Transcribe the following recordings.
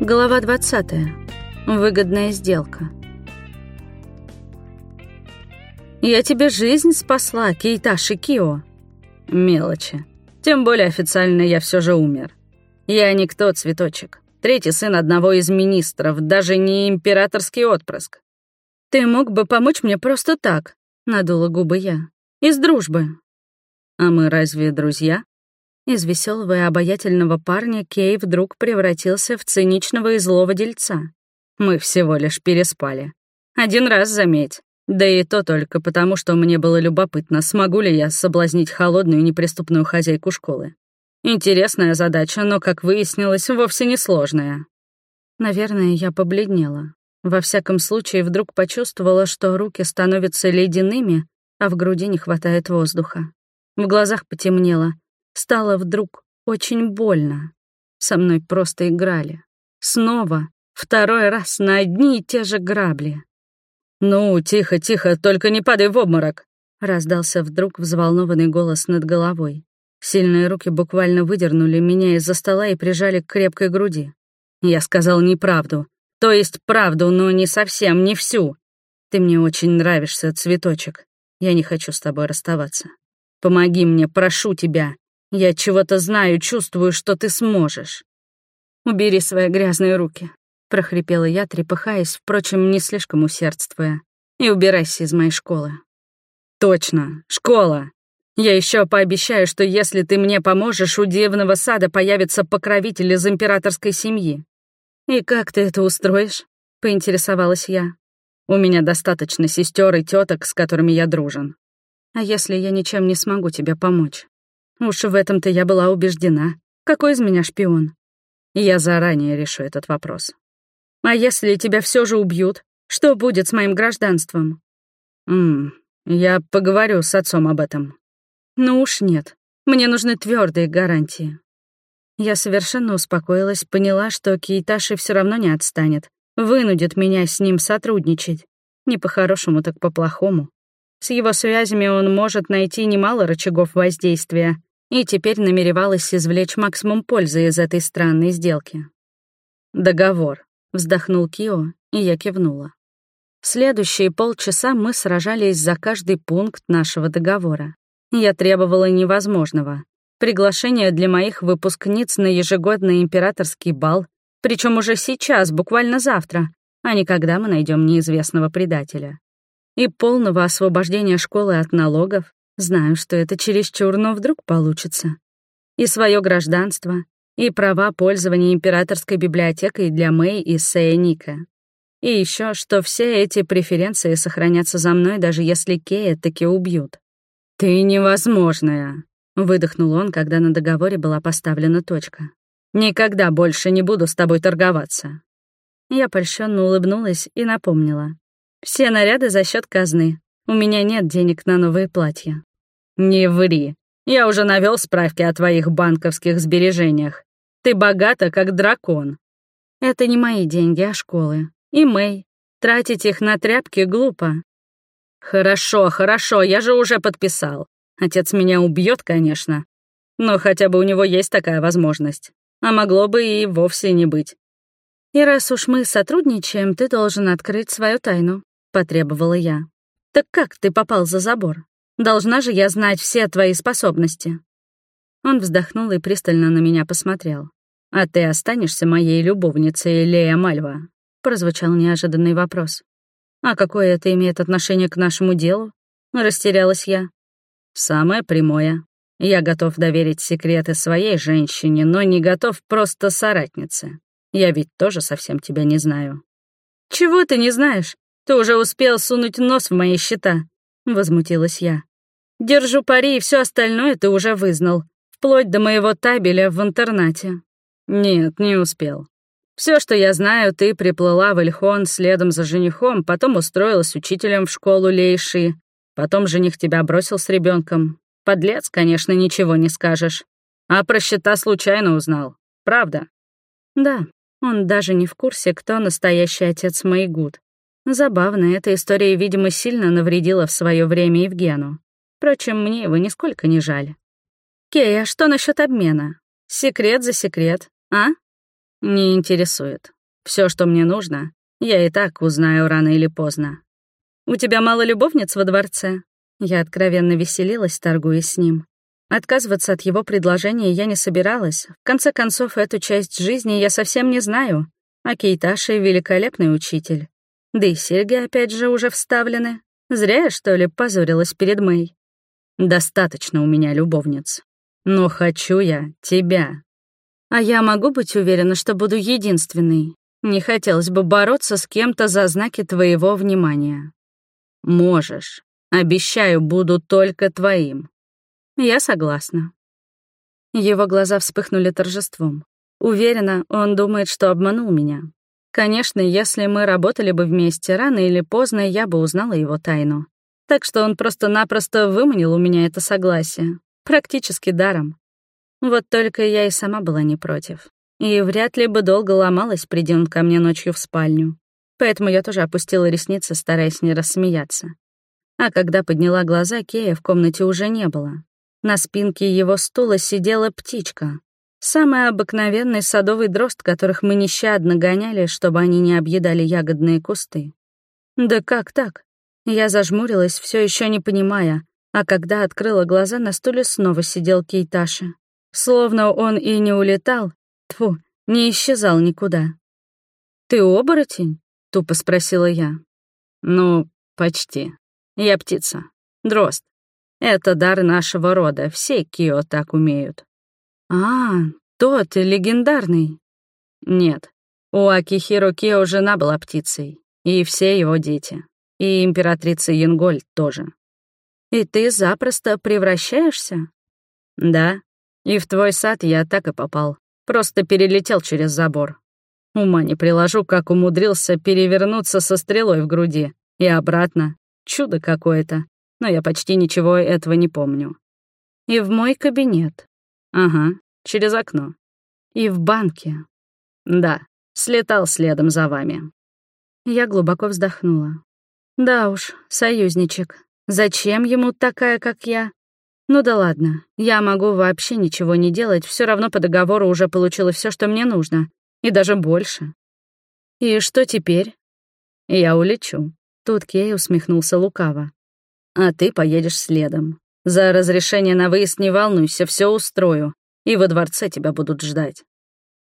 Глава 20. Выгодная сделка. «Я тебе жизнь спасла, Кейташи Кио». Мелочи. Тем более официально я все же умер. Я никто, цветочек. Третий сын одного из министров, даже не императорский отпрыск. «Ты мог бы помочь мне просто так», — надула губы я. «Из дружбы». «А мы разве друзья?» Из веселого и обаятельного парня Кей вдруг превратился в циничного и злого дельца. Мы всего лишь переспали. Один раз, заметь. Да и то только потому, что мне было любопытно, смогу ли я соблазнить холодную неприступную хозяйку школы. Интересная задача, но, как выяснилось, вовсе не сложная. Наверное, я побледнела. Во всяком случае, вдруг почувствовала, что руки становятся ледяными, а в груди не хватает воздуха. В глазах потемнело, Стало вдруг очень больно. Со мной просто играли. Снова, второй раз на одни и те же грабли. «Ну, тихо, тихо, только не падай в обморок!» Раздался вдруг взволнованный голос над головой. Сильные руки буквально выдернули меня из-за стола и прижали к крепкой груди. Я сказал неправду. То есть правду, но не совсем, не всю. Ты мне очень нравишься, цветочек. Я не хочу с тобой расставаться. Помоги мне, прошу тебя. Я чего-то знаю, чувствую, что ты сможешь. Убери свои грязные руки, прохрипела я, трепыхаясь, впрочем, не слишком усердствуя. И убирайся из моей школы. Точно, школа. Я еще пообещаю, что если ты мне поможешь, у дивного сада появится покровитель из императорской семьи. И как ты это устроишь? поинтересовалась я. У меня достаточно сестер и теток, с которыми я дружен. А если я ничем не смогу тебе помочь? Уж в этом-то я была убеждена. Какой из меня шпион? Я заранее решу этот вопрос. А если тебя все же убьют, что будет с моим гражданством? Ммм, я поговорю с отцом об этом. Ну уж нет. Мне нужны твердые гарантии. Я совершенно успокоилась, поняла, что Кейташи все равно не отстанет, вынудит меня с ним сотрудничать. Не по-хорошему, так по-плохому. С его связями он может найти немало рычагов воздействия, и теперь намеревалась извлечь максимум пользы из этой странной сделки. «Договор», — вздохнул Кио, и я кивнула. Следующие полчаса мы сражались за каждый пункт нашего договора. Я требовала невозможного. Приглашение для моих выпускниц на ежегодный императорский бал, причем уже сейчас, буквально завтра, а не когда мы найдем неизвестного предателя. И полного освобождения школы от налогов, Знаю, что это чересчур, но вдруг получится. И свое гражданство, и права пользования императорской библиотекой для Мэй и Сэя Ника. И еще, что все эти преференции сохранятся за мной, даже если Кея таки убьют. «Ты невозможная», — выдохнул он, когда на договоре была поставлена точка. «Никогда больше не буду с тобой торговаться». Я польщенно улыбнулась и напомнила. «Все наряды за счет казны. У меня нет денег на новые платья». «Не ври. Я уже навел справки о твоих банковских сбережениях. Ты богата, как дракон». «Это не мои деньги, а школы. И Мэй. Тратить их на тряпки глупо». «Хорошо, хорошо, я же уже подписал. Отец меня убьет, конечно. Но хотя бы у него есть такая возможность. А могло бы и вовсе не быть». «И раз уж мы сотрудничаем, ты должен открыть свою тайну», — потребовала я. «Так как ты попал за забор?» Должна же я знать все твои способности». Он вздохнул и пристально на меня посмотрел. «А ты останешься моей любовницей, Лея Мальва?» — прозвучал неожиданный вопрос. «А какое это имеет отношение к нашему делу?» — растерялась я. «Самое прямое. Я готов доверить секреты своей женщине, но не готов просто соратнице. Я ведь тоже совсем тебя не знаю». «Чего ты не знаешь? Ты уже успел сунуть нос в мои счета», — возмутилась я. Держу пари, и все остальное ты уже вызнал, вплоть до моего табеля в интернате. Нет, не успел. Все, что я знаю, ты приплыла в Эльхон следом за женихом, потом устроилась учителем в школу Лейши, потом жених тебя бросил с ребенком. Подлец, конечно, ничего не скажешь. А про счета случайно узнал. Правда? Да, он даже не в курсе, кто настоящий отец Майгуд. Забавно, эта история, видимо, сильно навредила в свое время Евгену. Впрочем, мне его нисколько не жаль. Кей, а что насчет обмена? Секрет за секрет, а? Не интересует. Все, что мне нужно, я и так узнаю рано или поздно. У тебя мало любовниц во дворце? Я откровенно веселилась, торгуясь с ним. Отказываться от его предложения я не собиралась. В конце концов, эту часть жизни я совсем не знаю. А Кейташи — великолепный учитель. Да и серьги, опять же, уже вставлены. Зря я, что ли, позорилась перед Мэй. Достаточно у меня любовниц. Но хочу я тебя. А я могу быть уверена, что буду единственной. Не хотелось бы бороться с кем-то за знаки твоего внимания. Можешь. Обещаю, буду только твоим. Я согласна. Его глаза вспыхнули торжеством. Уверена, он думает, что обманул меня. Конечно, если мы работали бы вместе, рано или поздно я бы узнала его тайну. Так что он просто-напросто выманил у меня это согласие. Практически даром. Вот только я и сама была не против. И вряд ли бы долго ломалась, приди он ко мне ночью в спальню. Поэтому я тоже опустила ресницы, стараясь не рассмеяться. А когда подняла глаза, Кея в комнате уже не было. На спинке его стула сидела птичка. Самый обыкновенный садовый дрозд, которых мы нещадно гоняли, чтобы они не объедали ягодные кусты. Да как так? Я зажмурилась, все еще не понимая, а когда открыла глаза, на стуле снова сидел Кейташи. Словно он и не улетал, тфу, не исчезал никуда. «Ты оборотень?» — тупо спросила я. «Ну, почти. Я птица. Дрозд. Это дар нашего рода, все Кио так умеют. А, тот легендарный. Нет, у Акихиро Кио жена была птицей, и все его дети, и императрица Янголь тоже. И ты запросто превращаешься? Да, и в твой сад я так и попал, просто перелетел через забор. Ума не приложу, как умудрился перевернуться со стрелой в груди и обратно. Чудо какое-то но я почти ничего этого не помню. И в мой кабинет. Ага, через окно. И в банке. Да, слетал следом за вами. Я глубоко вздохнула. Да уж, союзничек. Зачем ему такая, как я? Ну да ладно, я могу вообще ничего не делать, все равно по договору уже получила все, что мне нужно, и даже больше. И что теперь? Я улечу. Тут Кей усмехнулся лукаво а ты поедешь следом. За разрешение на выезд не волнуйся, все устрою, и во дворце тебя будут ждать».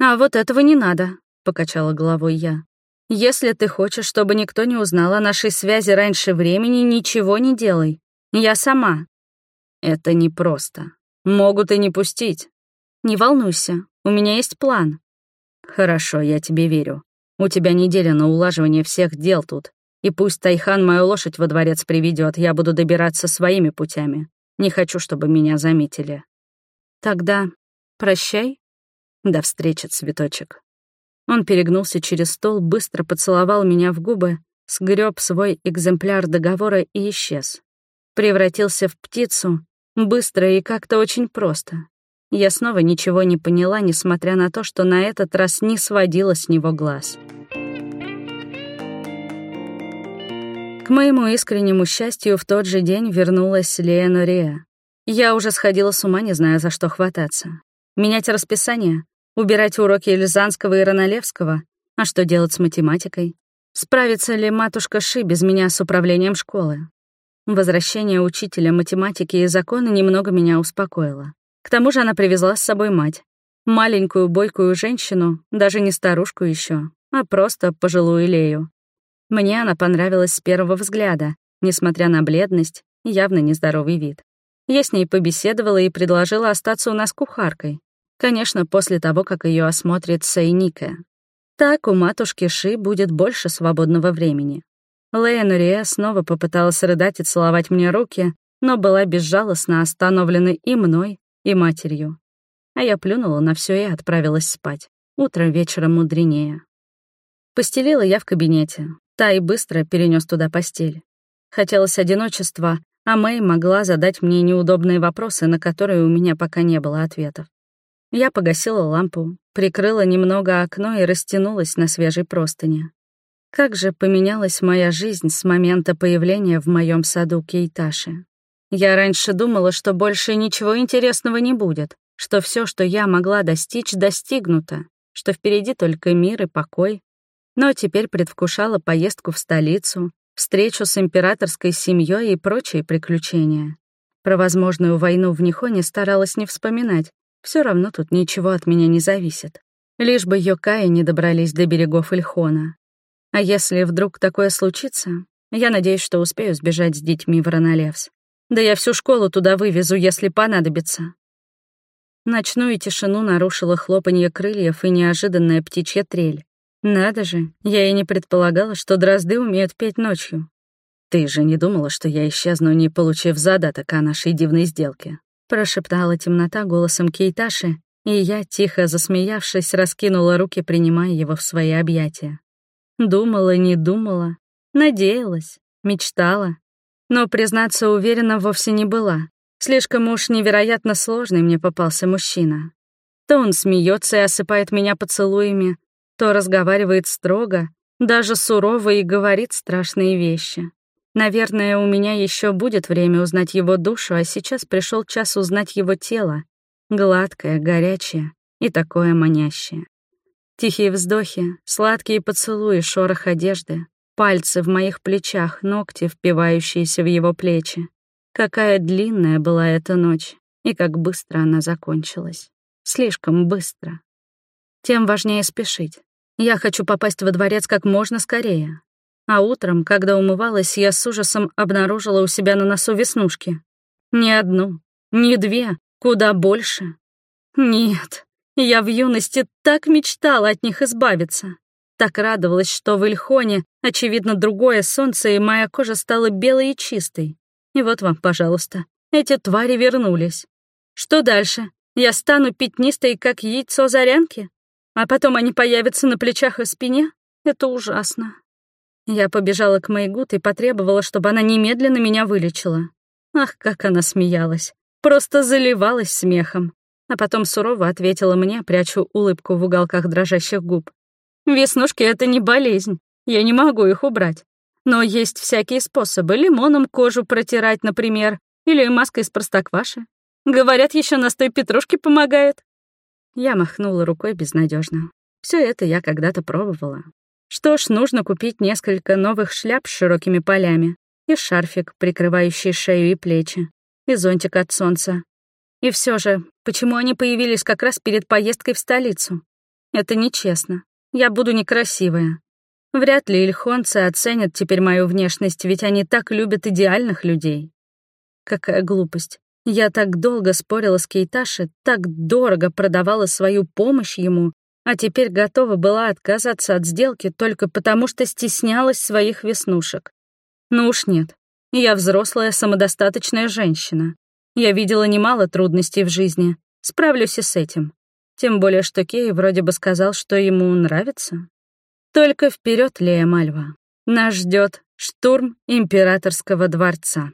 «А вот этого не надо», — покачала головой я. «Если ты хочешь, чтобы никто не узнал о нашей связи раньше времени, ничего не делай. Я сама». «Это непросто. Могут и не пустить». «Не волнуйся, у меня есть план». «Хорошо, я тебе верю. У тебя неделя на улаживание всех дел тут, и пусть Тайхан мою лошадь во дворец приведет, я буду добираться своими путями. Не хочу, чтобы меня заметили. Тогда прощай. До встречи, цветочек. Он перегнулся через стол, быстро поцеловал меня в губы, сгреб свой экземпляр договора и исчез. Превратился в птицу, быстро и как-то очень просто. Я снова ничего не поняла, несмотря на то, что на этот раз не сводила с него глаз. К моему искреннему счастью, в тот же день вернулась Лея. Я уже сходила с ума, не зная, за что хвататься. Менять расписание, убирать уроки Эльзанского и Ранолевского, а что делать с математикой? Справится ли матушка Ши без меня с управлением школы? Возвращение учителя математики и закона немного меня успокоило. К тому же она привезла с собой мать. Маленькую бойкую женщину, даже не старушку еще, а просто пожилую Лею. Мне она понравилась с первого взгляда, несмотря на бледность и явно нездоровый вид. Я с ней побеседовала и предложила остаться у нас кухаркой. Конечно, после того, как ее осмотрит Сейника. Так у матушки Ши будет больше свободного времени. Лея Нурия снова попыталась рыдать и целовать мне руки, но была безжалостно остановлена и мной, и матерью. А я плюнула на все и отправилась спать. Утро вечером мудренее. Постелила я в кабинете, Та и быстро перенес туда постель. Хотелось одиночества, а Мэй могла задать мне неудобные вопросы, на которые у меня пока не было ответов. Я погасила лампу, прикрыла немного окно и растянулась на свежей простыне. Как же поменялась моя жизнь с момента появления в моем саду Кейташи. Я раньше думала, что больше ничего интересного не будет, что все, что я могла достичь, достигнуто. что впереди только мир и покой. Но теперь предвкушала поездку в столицу, встречу с императорской семьей и прочие приключения. Про возможную войну в Нихоне старалась не вспоминать, все равно тут ничего от меня не зависит. Лишь бы Йокаи не добрались до берегов Ильхона. А если вдруг такое случится, я надеюсь, что успею сбежать с детьми в Ронолевс. Да я всю школу туда вывезу, если понадобится. Ночную тишину нарушило хлопанье крыльев и неожиданная птичья трель. Надо же, я и не предполагала, что дрозды умеют петь ночью. Ты же не думала, что я исчезну, не получив задаток о нашей дивной сделке? Прошептала темнота голосом Кейташи, и я, тихо засмеявшись, раскинула руки, принимая его в свои объятия. Думала, не думала, надеялась, мечтала, но, признаться, уверена вовсе не была. Слишком уж невероятно сложный мне попался мужчина. То он смеется и осыпает меня поцелуями, то разговаривает строго, даже сурово и говорит страшные вещи. Наверное, у меня еще будет время узнать его душу, а сейчас пришел час узнать его тело. Гладкое, горячее и такое манящее. Тихие вздохи, сладкие поцелуи, шорох одежды, пальцы в моих плечах, ногти, впивающиеся в его плечи. Какая длинная была эта ночь, и как быстро она закончилась. Слишком быстро. Тем важнее спешить. Я хочу попасть во дворец как можно скорее. А утром, когда умывалась, я с ужасом обнаружила у себя на носу веснушки. Не одну, не две, куда больше. Нет, я в юности так мечтала от них избавиться. Так радовалась, что в Ильхоне, очевидно, другое солнце, и моя кожа стала белой и чистой. И вот вам, пожалуйста, эти твари вернулись. Что дальше? Я стану пятнистой, как яйцо зарянки? А потом они появятся на плечах и спине? Это ужасно. Я побежала к Майгут и потребовала, чтобы она немедленно меня вылечила. Ах, как она смеялась. Просто заливалась смехом. А потом сурово ответила мне, прячу улыбку в уголках дрожащих губ. «Веснушки — это не болезнь. Я не могу их убрать. Но есть всякие способы. Лимоном кожу протирать, например, или маской из простокваши. Говорят, еще настой петрушки помогает». Я махнула рукой безнадежно. Все это я когда-то пробовала. Что ж, нужно купить несколько новых шляп с широкими полями и шарфик, прикрывающий шею и плечи, и зонтик от солнца. И все же, почему они появились как раз перед поездкой в столицу? Это нечестно. Я буду некрасивая. Вряд ли ильхонцы оценят теперь мою внешность, ведь они так любят идеальных людей. Какая глупость. Я так долго спорила с Кейташи, так дорого продавала свою помощь ему, а теперь готова была отказаться от сделки только потому, что стеснялась своих веснушек. Ну уж нет, я взрослая самодостаточная женщина. Я видела немало трудностей в жизни, справлюсь и с этим. Тем более, что Кей вроде бы сказал, что ему нравится. Только вперед, Лея Мальва. Нас ждет штурм императорского дворца.